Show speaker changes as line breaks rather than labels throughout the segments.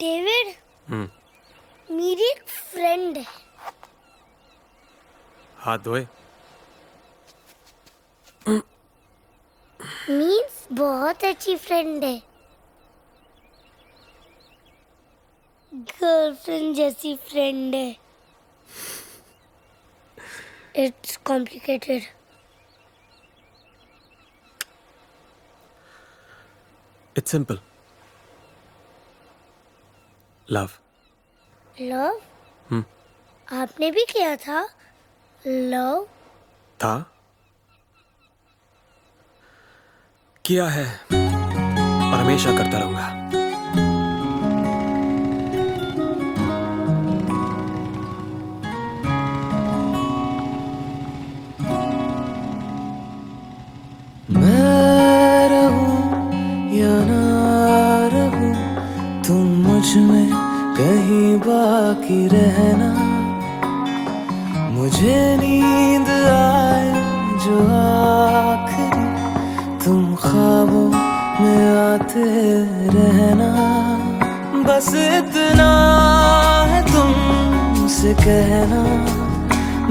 David
हम्म।
मेरी एक friend है।
हाथ धोए।
मीन्स बहुत अच्छी फ्रेंड है। गर्लफ्रेंड जैसी फ्रेंड है। It's complicated
it's simple love
love
hmm
आपने भी किया था? लव
था? किया है। और हमेशा करता रहूँगा।
में कहीं बाकी रहना। मुझे नींद आए जो आखिरी। तुम ख्वाबों में आते रहना। बस इतना है तुमसे कहना।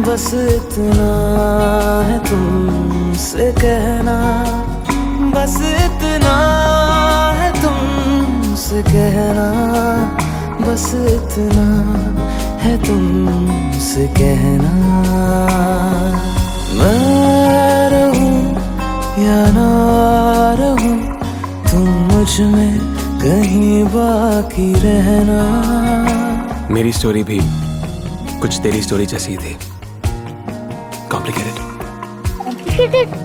बस इतना है तुमसे कहना। बस इतना तुमसे कहना बस इतना है तुमसे कहना। मैं रहूँ या ना रहूँ तुम मुझमें कहीं बाकी रहना।
मेरी स्टोरी भी कुछ तेरी स्टोरी जैसी थी। कॉम्प्लिकेटेड
कॉम्प्लिकेटेड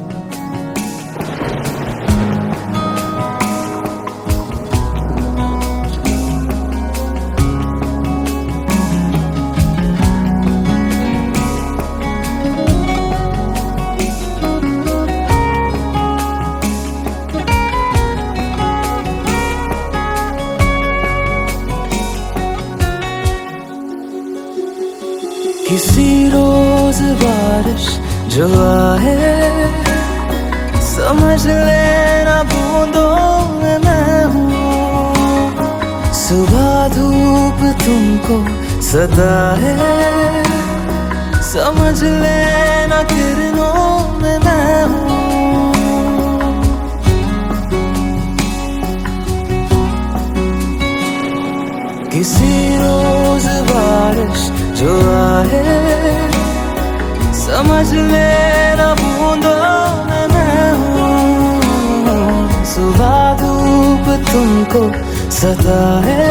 किसी रोज बारिश जो आए, समझ लेना बूंदों में मैं हूँ। सुबह धूप तुमको सदा है, समझ लेना किरणों समझ हूँ सुबह धूप तुमको सताए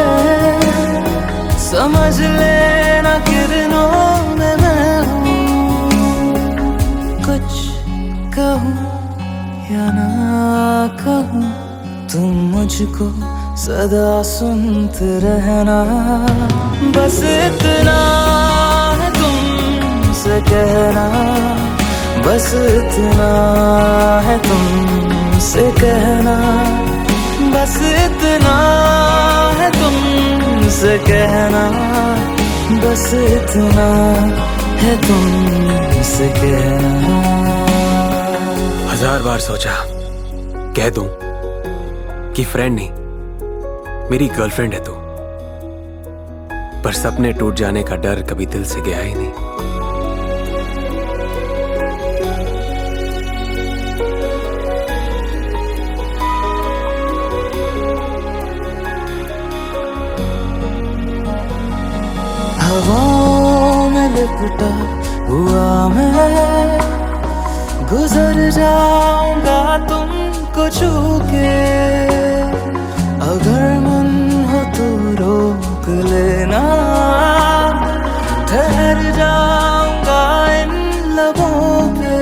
समझ लेना किरणों में मैं हूँ कुछ कहूँ या ना कहूँ, तुम मुझको सदा सुनते रहना। बस इतना है कहना, बस इतना है तुमसे कहना, बस इतना है तुमसे कहना, बस इतना है तुमसे कहना।
हज़ार बार सोचा, कह दूँ कि फ्रेंड नहीं, मेरी गर्लफ्रेंड है तू। पर सपने टूट जाने का डर कभी दिल से गया ही नहीं।
में लिपटा हुआ मैं। गुजर जाऊँगा तुमको छू के अगर मन हो तो रोक लेना। ठहर जाऊँगा इन लबों पे।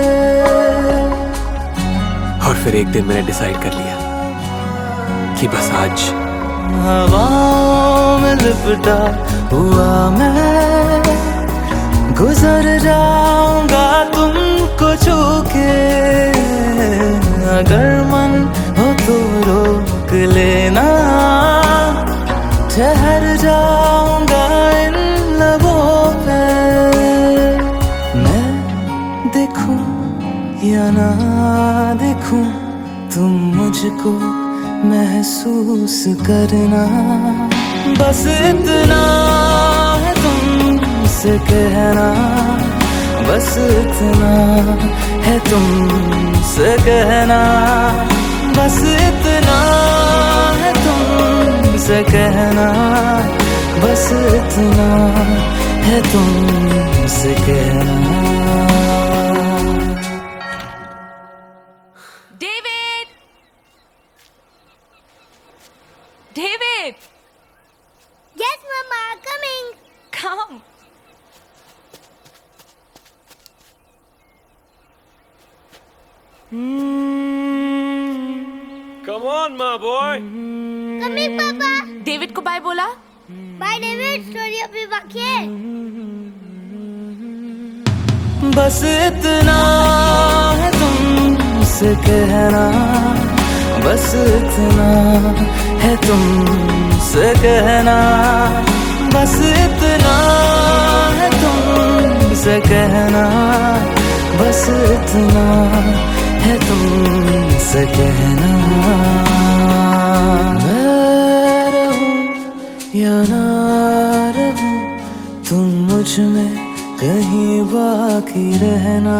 और फिर एक दिन मैंने डिसाइड कर लिया कि बस आज
हवाओं में लिपटा हुआ मैं। गुजर जाऊँगा तुमको छू के अगर मन हो तो रोक लेना। ठहर जाऊँगा इन लबों पे। मैं देखूँ या ना देखूँ, तुम मुझको महसूस करना। बस इतना। तुमसे कहना बस इतना है तुमसे कहना बस इतना है तुमसे कहना बस इतना है तुमसे कहना
Come
on, my boy.
Coming, Papa.
David को बाय बोला
Bye, David. Story अभी बाकी है.
बस इतना है तुमसे कहना बस इतना है तुमसे कहना बस इतना है तुमसे कहना बस इतना है तुमसे कहना। मैं रहूँ तुम मुझमें कहीं बाकी रहना।